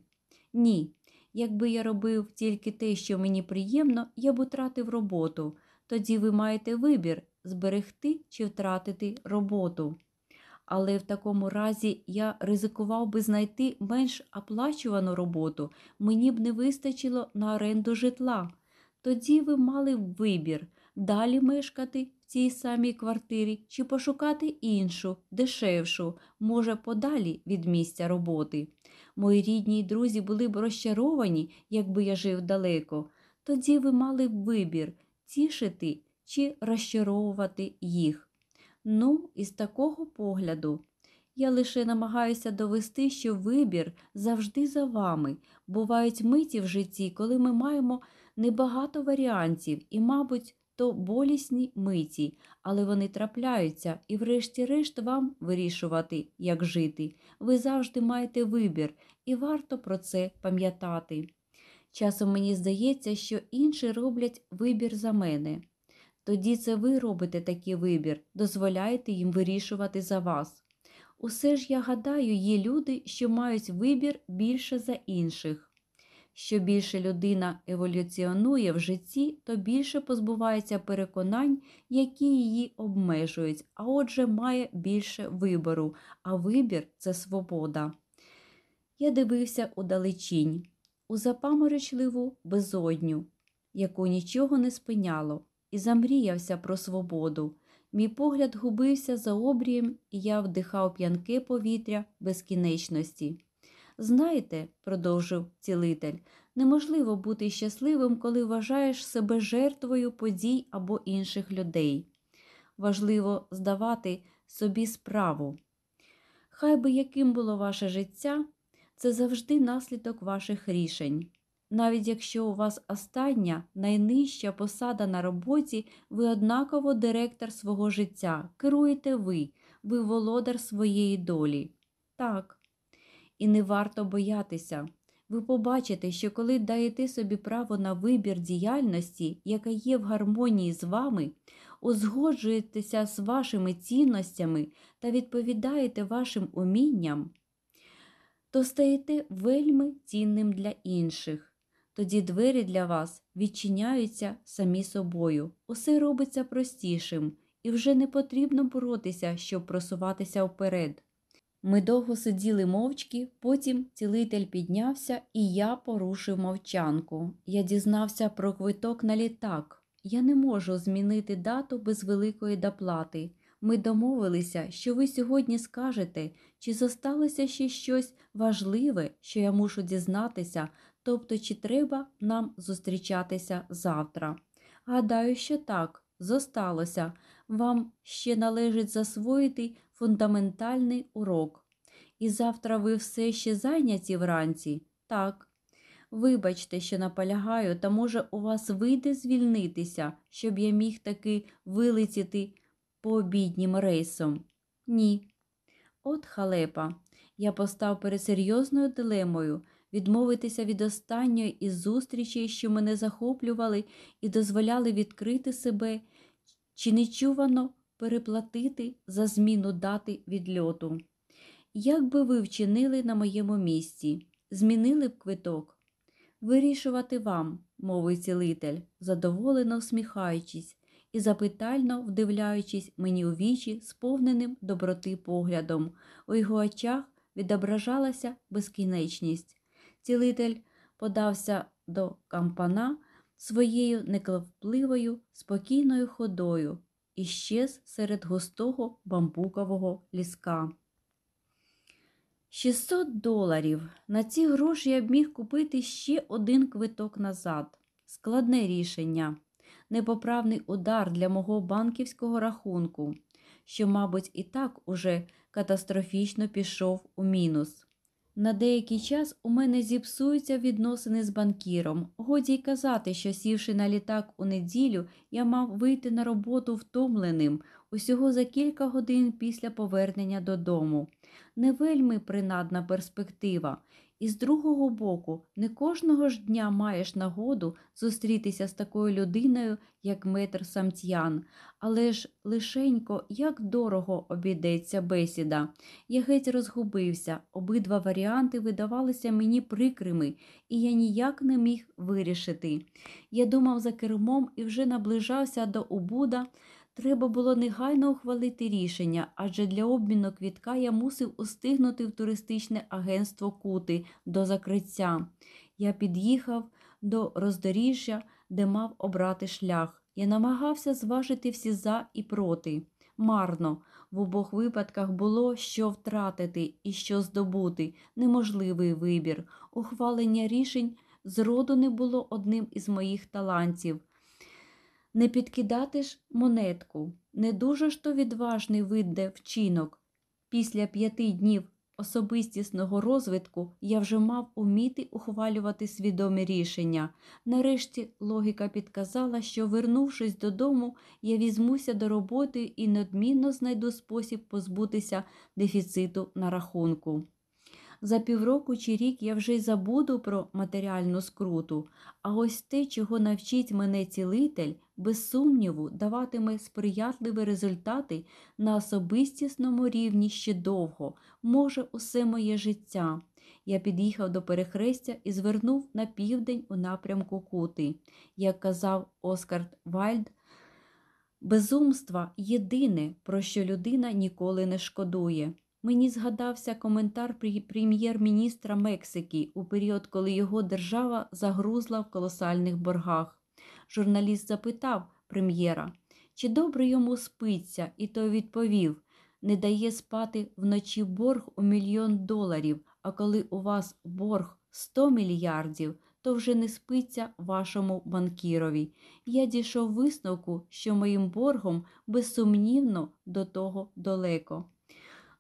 Ні. Якби я робив тільки те, що мені приємно, я б утратив роботу. Тоді ви маєте вибір зберегти чи втратити роботу. Але в такому разі я ризикував би знайти менш оплачувану роботу, мені б не вистачило на оренду житла. Тоді ви мали б вибір далі мешкати в цій самій квартирі чи пошукати іншу, дешевшу, може, подалі від місця роботи. Мої рідні й друзі були б розчаровані, якби я жив далеко. Тоді ви мали б вибір тішити чи розчаровувати їх. Ну, із такого погляду. Я лише намагаюся довести, що вибір завжди за вами. Бувають миті в житті, коли ми маємо небагато варіантів і, мабуть, то болісні миті, але вони трапляються і, врешті-решт, вам вирішувати, як жити. Ви завжди маєте вибір, і варто про це пам'ятати. Часом мені здається, що інші роблять вибір за мене. Тоді це ви робите такий вибір, дозволяєте їм вирішувати за вас. Усе ж я гадаю, є люди, що мають вибір більше за інших. Що більше людина еволюціонує в житті, то більше позбувається переконань, які її обмежують, а отже, має більше вибору, а вибір це свобода. Я дивився удалечінь у запаморочливу безодню, яку нічого не спиняло, і замріявся про свободу. Мій погляд губився за обрієм, і я вдихав п'янке повітря безкінечності. Знаєте, продовжив цілитель, неможливо бути щасливим, коли вважаєш себе жертвою подій або інших людей. Важливо здавати собі справу. Хай би яким було ваше життя, це завжди наслідок ваших рішень. Навіть якщо у вас остання найнижча посада на роботі, ви однаково директор свого життя, керуєте ви, ви володар своєї долі. Так. І не варто боятися. Ви побачите, що коли даєте собі право на вибір діяльності, яка є в гармонії з вами, узгоджуєтеся з вашими цінностями та відповідаєте вашим умінням то стаєте вельми цінним для інших. Тоді двері для вас відчиняються самі собою, усе робиться простішим, і вже не потрібно боротися, щоб просуватися вперед. Ми довго сиділи мовчки, потім цілитель піднявся, і я порушив мовчанку. Я дізнався про квиток на літак. Я не можу змінити дату без великої доплати. Ми домовилися, що ви сьогодні скажете, чи зосталося ще щось важливе, що я мушу дізнатися, тобто, чи треба нам зустрічатися завтра. Гадаю, що так, зосталося. Вам ще належить засвоїти фундаментальний урок. І завтра ви все ще зайняті вранці? Так. Вибачте, що наполягаю, та може у вас вийде звільнитися, щоб я міг таки вилетіти пообіднім рейсом? Ні. От халепа. Я постав перед серйозною дилемою відмовитися від останньої із зустрічей, що мене захоплювали і дозволяли відкрити себе, чи нечувано переплатити за зміну дати відльоту. Як би ви вчинили на моєму місці? Змінили б квиток? Вирішувати вам, мовив цілитель, задоволено всміхаючись, і запитально вдивляючись мені у вічі, сповненим доброти поглядом. У його очах відображалася безкінечність. Цілитель подався до кампана своєю неквапливою, спокійною ходою і щез серед густого бамбукового ліска. 600 доларів. На ці гроші я б міг купити ще один квиток назад. Складне рішення, непоправний удар для мого банківського рахунку, що, мабуть, і так уже катастрофічно пішов у мінус. На деякий час у мене зіпсуються відносини з банкіром. Годі й казати, що сівши на літак у неділю, я мав вийти на роботу втомленим усього за кілька годин після повернення додому. Не вельми принадна перспектива. І з другого боку, не кожного ж дня маєш нагоду зустрітися з такою людиною, як метр Самтьян, але ж лишенько, як дорого обійдеться бесіда. Я геть розгубився, обидва варіанти видавалися мені прикрими, і я ніяк не міг вирішити. Я думав за кермом і вже наближався до Убуда. Треба було негайно ухвалити рішення, адже для обміну квітка я мусив устигнути в туристичне агентство Кути до закриття. Я під'їхав до роздоріжжя, де мав обрати шлях. Я намагався зважити всі за і проти. Марно, в обох випадках було що втратити і що здобути, неможливий вибір. Ухвалення рішень зроду не було одним із моїх талантів. Не підкидати ж монетку, не дуже ж то відважний видде вчинок. Після п'яти днів особистісного розвитку я вже мав уміти ухвалювати свідомі рішення. Нарешті логіка підказала, що, вернувшись додому, я візьмуся до роботи і неодмінно знайду спосіб позбутися дефіциту на рахунку. За півроку чи рік я вже й забуду про матеріальну скруту, а ось те, чого навчить мене цілитель, без сумніву, даватиме сприятливі результати на особистісному рівні ще довго, може, усе моє життя. Я під'їхав до перехрестя і звернув на південь у напрямку Кути. Як казав Оскар Вальд, безумство єдине, про що людина ніколи не шкодує. Мені згадався коментар прем'єр-міністра Мексики у період, коли його держава загрузла в колосальних боргах. Журналіст запитав прем'єра, чи добре йому спиться, і той відповів не дає спати вночі борг у мільйон доларів, а коли у вас борг 100 мільярдів, то вже не спиться вашому банкірові. Я дійшов висновку, що моїм боргом безсумнівно до того далеко.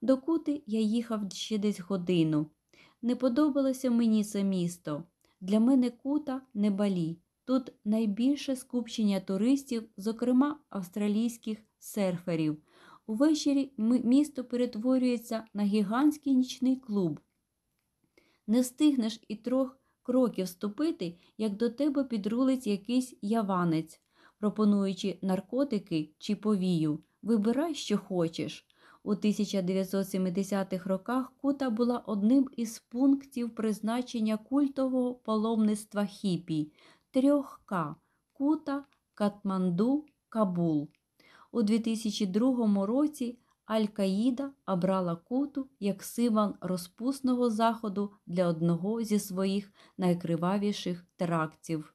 До кути я їхав ще десь годину. Не подобалося мені це місто. Для мене кута не балі. Тут найбільше скупчення туристів, зокрема австралійських серферів. Увечері місто перетворюється на гігантський нічний клуб. Не встигнеш і трьох кроків ступити, як до тебе підрулить якийсь яванець, пропонуючи наркотики чи повію. Вибирай, що хочеш. У 1970-х роках Кута була одним із пунктів призначення культового паломництва хіпі трьох К Кута, Катманду, Кабул. У 2002 році Аль-Каїда обрала Куту як символ розпусного заходу для одного зі своїх найкривавіших терактів.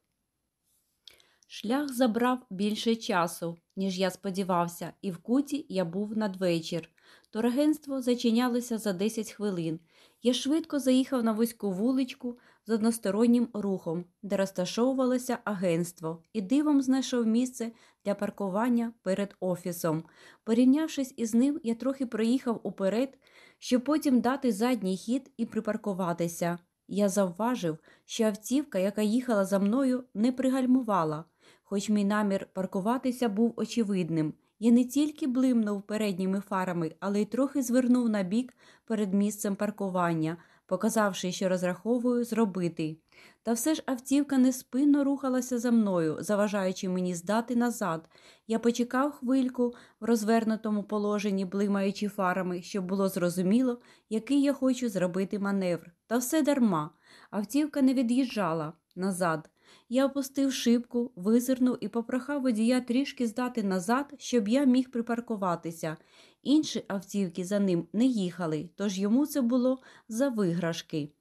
Шлях забрав більше часу, ніж я сподівався, і в куті я був надвечір. Турагентство зачинялося за 10 хвилин. Я швидко заїхав на вузьку вуличку з одностороннім рухом, де розташовувалося агентство, і дивом знайшов місце для паркування перед офісом. Порівнявшись із ним, я трохи проїхав уперед, щоб потім дати задній хід і припаркуватися. Я завважив, що автівка, яка їхала за мною, не пригальмувала, хоч мій намір паркуватися був очевидним. Я не тільки блимнув передніми фарами, але й трохи звернув на бік перед місцем паркування, показавши, що розраховую зробити. Та все ж автівка неспинно рухалася за мною, заважаючи мені здати назад. Я почекав хвильку в розвернутому положенні, блимаючи фарами, щоб було зрозуміло, який я хочу зробити маневр. Та все дарма. Автівка не від'їжджала назад. Я опустив шибку, визирнув і попрохав водія трішки здати назад, щоб я міг припаркуватися. Інші автівки за ним не їхали, тож йому це було за виграшки.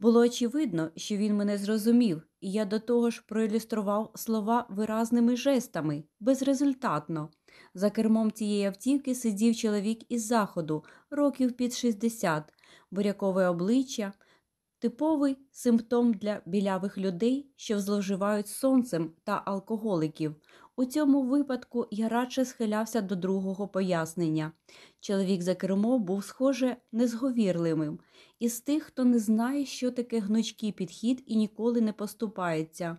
Було очевидно, що він мене зрозумів, і я до того ж проілюстрував слова виразними жестами, безрезультатно. За кермом цієї автівки сидів чоловік із заходу, років під 60, бурякове обличчя, типовий симптом для білявих людей, що зловживають сонцем та алкоголиків. У цьому випадку я радше схилявся до другого пояснення. Чоловік за кермом був, схоже, незговірливим, із тих, хто не знає, що таке гнучкий підхід і ніколи не поступається.